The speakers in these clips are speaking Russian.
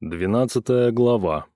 Двенадцатая глава.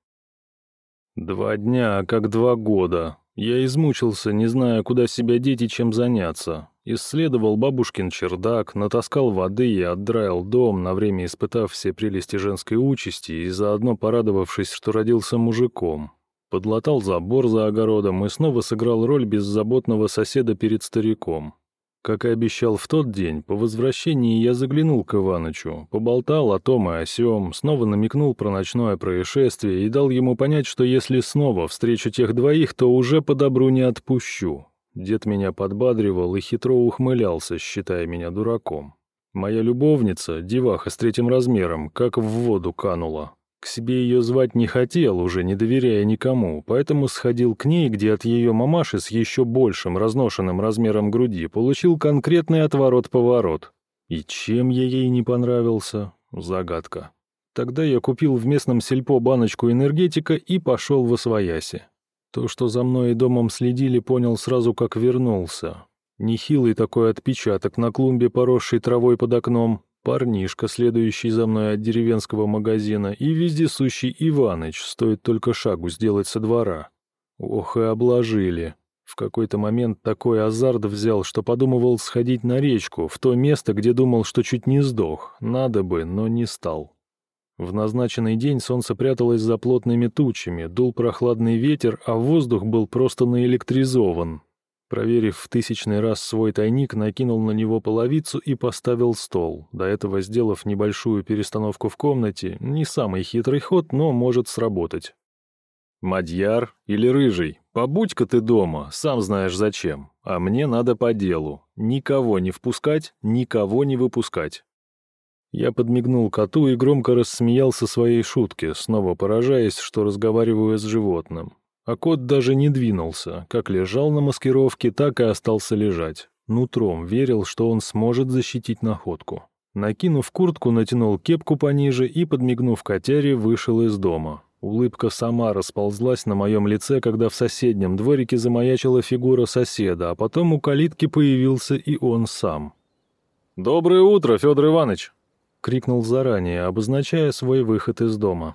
Два дня, как два года. Я измучился, не зная, куда себя деть и чем заняться. Исследовал бабушкин чердак, натаскал воды и отдраил дом, на время испытав все прелести женской участи и заодно порадовавшись, что родился мужиком. Подлатал забор за огородом и снова сыграл роль беззаботного соседа перед стариком. Как и обещал в тот день, по возвращении я заглянул к Иванычу, поболтал о том и о сём, снова намекнул про ночное происшествие и дал ему понять, что если снова встречу тех двоих, то уже по добру не отпущу. Дед меня подбадривал и хитро ухмылялся, считая меня дураком. Моя любовница, деваха с третьим размером, как в воду канула. К себе ее звать не хотел, уже не доверяя никому, поэтому сходил к ней, где от ее мамаши с еще большим разношенным размером груди получил конкретный отворот-поворот. И чем я ей не понравился? Загадка. Тогда я купил в местном сельпо баночку энергетика и пошел в Освояси. То, что за мной и домом следили, понял сразу, как вернулся. Нехилый такой отпечаток на клумбе, поросшей травой под окном, Парнишка, следующий за мной от деревенского магазина, и вездесущий Иваныч, стоит только шагу сделать со двора. Ох, и обложили. В какой-то момент такой азарт взял, что подумывал сходить на речку, в то место, где думал, что чуть не сдох. Надо бы, но не стал. В назначенный день солнце пряталось за плотными тучами, дул прохладный ветер, а воздух был просто наэлектризован. Проверив в тысячный раз свой тайник, накинул на него половицу и поставил стол, до этого сделав небольшую перестановку в комнате, не самый хитрый ход, но может сработать. «Мадьяр или Рыжий, побудь-ка ты дома, сам знаешь зачем, а мне надо по делу. Никого не впускать, никого не выпускать». Я подмигнул коту и громко рассмеялся своей шутке, снова поражаясь, что разговариваю с животным. А кот даже не двинулся, как лежал на маскировке, так и остался лежать. Нутром верил, что он сможет защитить находку. Накинув куртку, натянул кепку пониже и, подмигнув котяре, вышел из дома. Улыбка сама расползлась на моем лице, когда в соседнем дворике замаячила фигура соседа, а потом у калитки появился и он сам. «Доброе утро, Федор Иванович!» — крикнул заранее, обозначая свой выход из дома.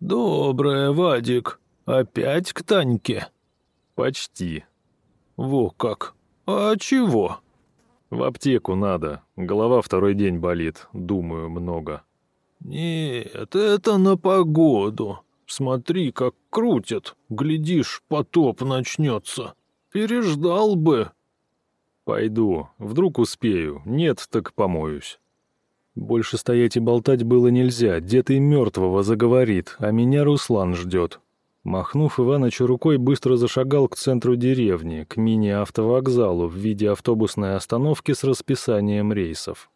«Доброе, Вадик!» «Опять к Таньке?» «Почти». «Во как! А чего?» «В аптеку надо. Голова второй день болит. Думаю, много». «Нет, это на погоду. Смотри, как крутят. Глядишь, потоп начнется. Переждал бы». «Пойду. Вдруг успею. Нет, так помоюсь». Больше стоять и болтать было нельзя. Дед и мертвого заговорит, а меня Руслан ждет. Махнув Иванычу рукой, быстро зашагал к центру деревни, к мини-автовокзалу в виде автобусной остановки с расписанием рейсов.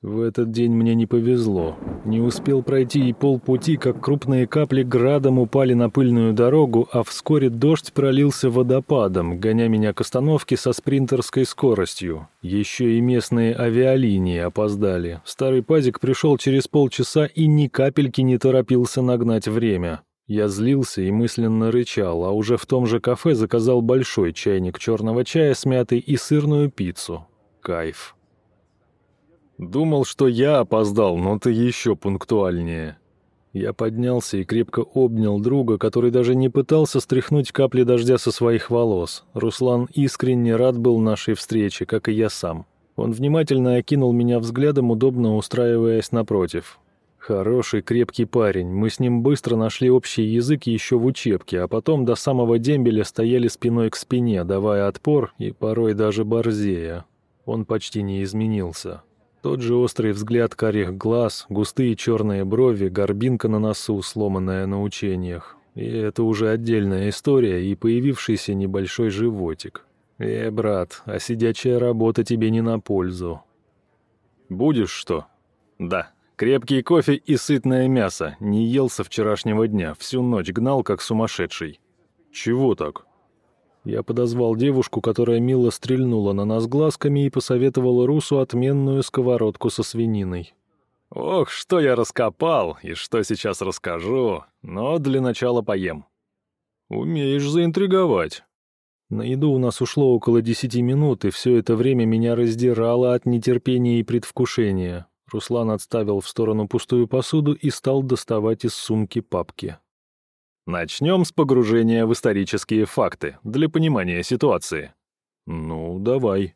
В этот день мне не повезло. Не успел пройти и полпути, как крупные капли градом упали на пыльную дорогу, а вскоре дождь пролился водопадом, гоня меня к остановке со спринтерской скоростью. Еще и местные авиалинии опоздали. Старый пазик пришел через полчаса и ни капельки не торопился нагнать время. Я злился и мысленно рычал, а уже в том же кафе заказал большой чайник черного чая с мятой и сырную пиццу. Кайф. Думал, что я опоздал, но ты еще пунктуальнее. Я поднялся и крепко обнял друга, который даже не пытался стряхнуть капли дождя со своих волос. Руслан искренне рад был нашей встрече, как и я сам. Он внимательно окинул меня взглядом, удобно устраиваясь напротив. Хороший, крепкий парень. Мы с ним быстро нашли общий язык еще в учебке, а потом до самого дембеля стояли спиной к спине, давая отпор и порой даже борзея. Он почти не изменился. Тот же острый взгляд карих глаз, густые черные брови, горбинка на носу, сломанная на учениях. И это уже отдельная история и появившийся небольшой животик. Э, брат, а сидячая работа тебе не на пользу. Будешь что? Да. Крепкий кофе и сытное мясо. Не ел со вчерашнего дня. Всю ночь гнал, как сумасшедший. Чего так? Я подозвал девушку, которая мило стрельнула на нас глазками и посоветовала Русу отменную сковородку со свининой. Ох, что я раскопал и что сейчас расскажу, но для начала поем. Умеешь заинтриговать. На еду у нас ушло около десяти минут, и все это время меня раздирало от нетерпения и предвкушения. Руслан отставил в сторону пустую посуду и стал доставать из сумки папки. Начнем с погружения в исторические факты, для понимания ситуации. Ну, давай.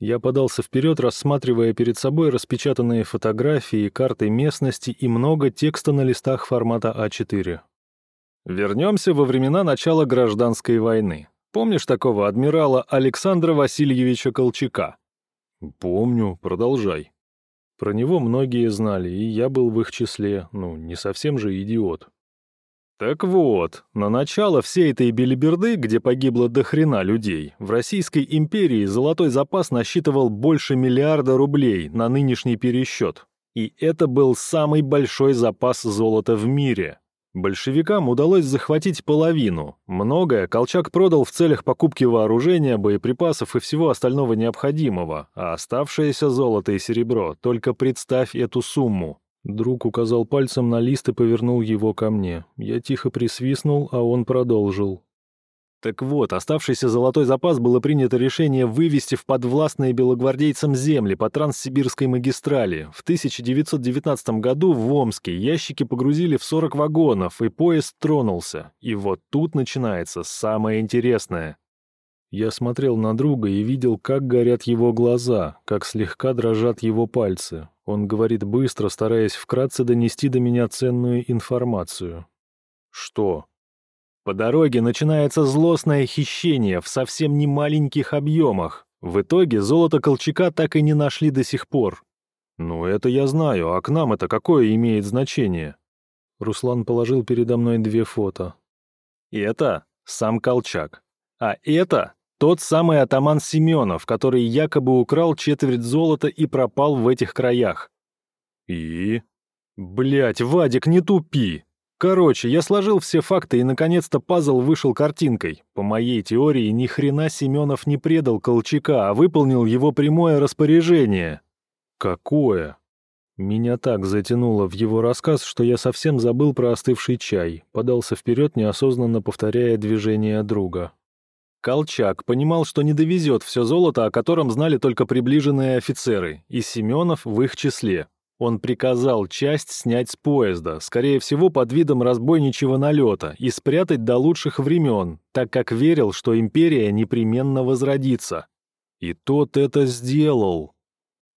Я подался вперед, рассматривая перед собой распечатанные фотографии, карты местности и много текста на листах формата А4. Вернемся во времена начала гражданской войны. Помнишь такого адмирала Александра Васильевича Колчака? Помню, продолжай. Про него многие знали, и я был в их числе, ну, не совсем же идиот. Так вот, на начало всей этой белиберды, где погибло до хрена людей, в Российской империи золотой запас насчитывал больше миллиарда рублей на нынешний пересчет. И это был самый большой запас золота в мире. Большевикам удалось захватить половину. Многое Колчак продал в целях покупки вооружения, боеприпасов и всего остального необходимого, а оставшееся золото и серебро, только представь эту сумму. Друг указал пальцем на лист и повернул его ко мне. Я тихо присвистнул, а он продолжил. Так вот, оставшийся золотой запас было принято решение вывести в подвластные белогвардейцам земли по Транссибирской магистрали. В 1919 году в Омске ящики погрузили в 40 вагонов, и поезд тронулся. И вот тут начинается самое интересное. Я смотрел на друга и видел, как горят его глаза, как слегка дрожат его пальцы. Он говорит быстро, стараясь вкратце донести до меня ценную информацию. «Что?» По дороге начинается злостное хищение в совсем не маленьких объемах. В итоге золото Колчака так и не нашли до сих пор. «Ну, это я знаю, а к нам это какое имеет значение?» Руслан положил передо мной две фото. «Это сам Колчак. А это тот самый атаман Семенов, который якобы украл четверть золота и пропал в этих краях». «И?» Блять, Вадик, не тупи!» Короче, я сложил все факты, и наконец-то пазл вышел картинкой. По моей теории, ни хрена Семенов не предал Колчака, а выполнил его прямое распоряжение. Какое? Меня так затянуло в его рассказ, что я совсем забыл про остывший чай, подался вперед, неосознанно повторяя движения друга. Колчак понимал, что не довезет все золото, о котором знали только приближенные офицеры, и Семенов в их числе. Он приказал часть снять с поезда, скорее всего, под видом разбойничьего налета, и спрятать до лучших времен, так как верил, что империя непременно возродится. И тот это сделал.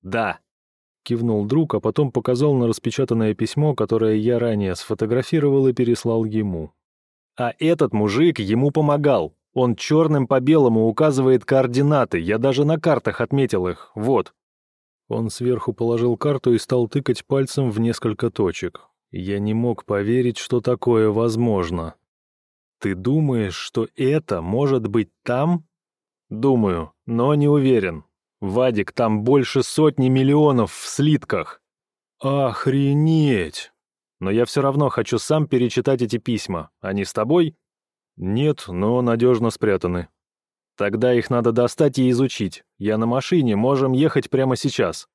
«Да», — кивнул друг, а потом показал на распечатанное письмо, которое я ранее сфотографировал и переслал ему. «А этот мужик ему помогал. Он черным по белому указывает координаты, я даже на картах отметил их, вот». Он сверху положил карту и стал тыкать пальцем в несколько точек. Я не мог поверить, что такое возможно. «Ты думаешь, что это может быть там?» «Думаю, но не уверен. Вадик, там больше сотни миллионов в слитках». «Охренеть!» «Но я все равно хочу сам перечитать эти письма. Они с тобой?» «Нет, но надежно спрятаны», Тогда их надо достать и изучить. Я на машине, можем ехать прямо сейчас».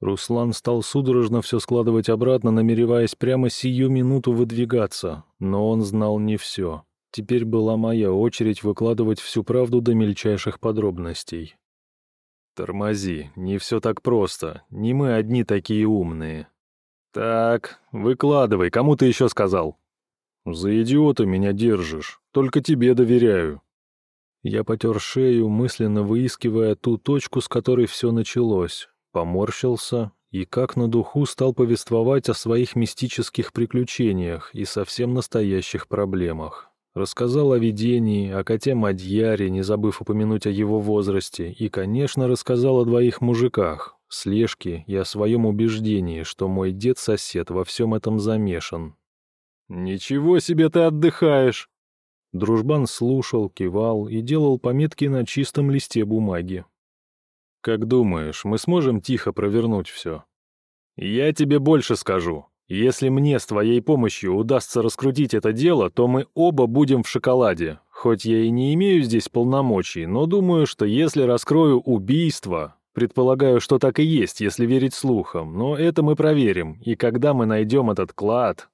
Руслан стал судорожно все складывать обратно, намереваясь прямо сию минуту выдвигаться. Но он знал не все. Теперь была моя очередь выкладывать всю правду до мельчайших подробностей. «Тормози, не все так просто. Не мы одни такие умные». «Так, выкладывай, кому ты еще сказал?» «За идиота меня держишь. Только тебе доверяю». Я потер шею, мысленно выискивая ту точку, с которой все началось, поморщился и как на духу стал повествовать о своих мистических приключениях и совсем настоящих проблемах. Рассказал о видении, о коте Мадьяре, не забыв упомянуть о его возрасте, и, конечно, рассказал о двоих мужиках, слежке и о своем убеждении, что мой дед-сосед во всем этом замешан. «Ничего себе ты отдыхаешь!» Дружбан слушал, кивал и делал пометки на чистом листе бумаги. «Как думаешь, мы сможем тихо провернуть все?» «Я тебе больше скажу. Если мне с твоей помощью удастся раскрутить это дело, то мы оба будем в шоколаде. Хоть я и не имею здесь полномочий, но думаю, что если раскрою убийство, предполагаю, что так и есть, если верить слухам, но это мы проверим, и когда мы найдем этот клад,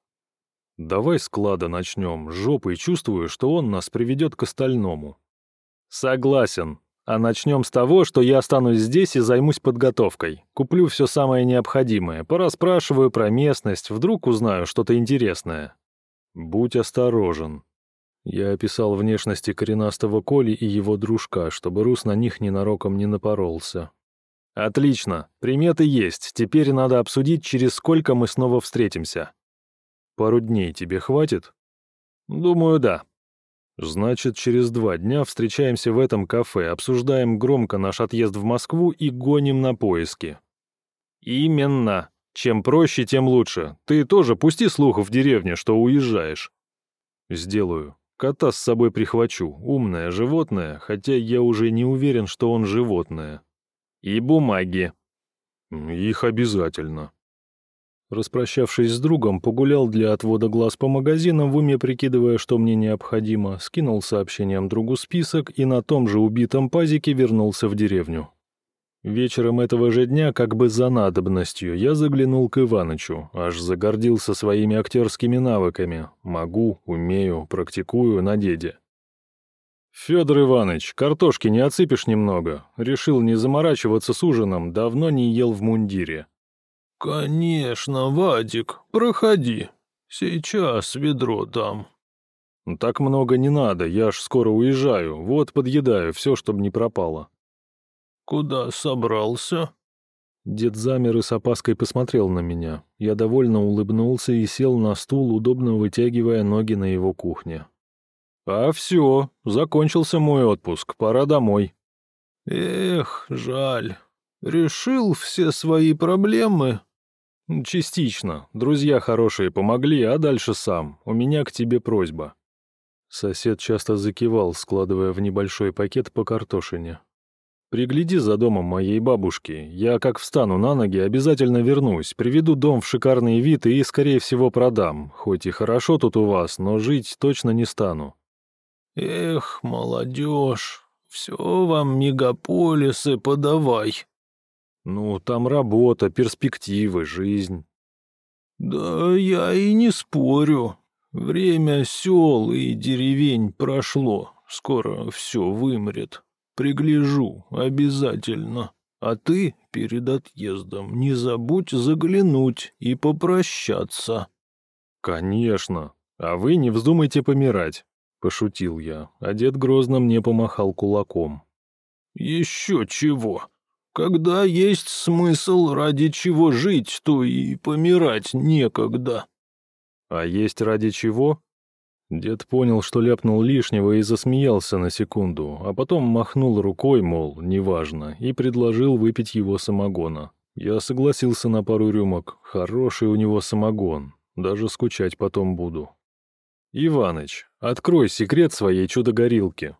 Давай с клада начнем, жопой чувствую, что он нас приведет к остальному. Согласен. А начнем с того, что я останусь здесь и займусь подготовкой. Куплю все самое необходимое, пораспрашиваю про местность, вдруг узнаю что-то интересное. Будь осторожен. Я описал внешности коренастого Коли и его дружка, чтобы Рус на них ненароком не напоролся. Отлично, приметы есть, теперь надо обсудить, через сколько мы снова встретимся. Пару дней тебе хватит? Думаю, да. Значит, через два дня встречаемся в этом кафе, обсуждаем громко наш отъезд в Москву и гоним на поиски. Именно. Чем проще, тем лучше. Ты тоже пусти слух в деревне, что уезжаешь. Сделаю. Кота с собой прихвачу. Умное животное, хотя я уже не уверен, что он животное. И бумаги. Их обязательно. Распрощавшись с другом, погулял для отвода глаз по магазинам, в уме прикидывая, что мне необходимо, скинул сообщением другу список и на том же убитом пазике вернулся в деревню. Вечером этого же дня, как бы за надобностью, я заглянул к Иванычу, аж загордился своими актерскими навыками. Могу, умею, практикую на деде. «Федор Иванович, картошки не отсыпешь немного?» Решил не заморачиваться с ужином, давно не ел в мундире. «Конечно, Вадик, проходи. Сейчас ведро дам». «Так много не надо, я ж скоро уезжаю. Вот подъедаю, все, чтобы не пропало». «Куда собрался?» Дед замер и с опаской посмотрел на меня. Я довольно улыбнулся и сел на стул, удобно вытягивая ноги на его кухне. «А все, закончился мой отпуск, пора домой». «Эх, жаль. Решил все свои проблемы?» «Частично. Друзья хорошие помогли, а дальше сам. У меня к тебе просьба». Сосед часто закивал, складывая в небольшой пакет по картошине. «Пригляди за домом моей бабушки. Я, как встану на ноги, обязательно вернусь, приведу дом в шикарный вид и, скорее всего, продам. Хоть и хорошо тут у вас, но жить точно не стану». «Эх, молодежь, все вам мегаполисы подавай», ну, там работа, перспективы, жизнь. Да я и не спорю. Время сел и деревень прошло. Скоро все вымрет. Пригляжу, обязательно. А ты перед отъездом не забудь заглянуть и попрощаться. Конечно. А вы не вздумайте помирать, пошутил я, а дед грозно мне помахал кулаком. Еще чего. Когда есть смысл, ради чего жить, то и помирать некогда. А есть ради чего? Дед понял, что ляпнул лишнего и засмеялся на секунду, а потом махнул рукой, мол, неважно, и предложил выпить его самогона. Я согласился на пару рюмок. Хороший у него самогон. Даже скучать потом буду. «Иваныч, открой секрет своей чудо-горилки».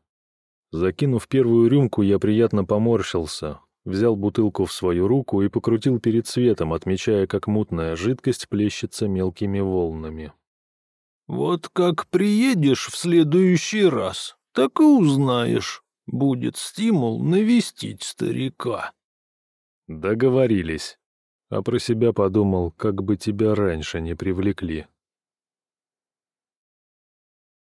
Закинув первую рюмку, я приятно поморщился взял бутылку в свою руку и покрутил перед светом, отмечая, как мутная жидкость плещется мелкими волнами. «Вот как приедешь в следующий раз, так и узнаешь. Будет стимул навестить старика». Договорились. А про себя подумал, как бы тебя раньше не привлекли.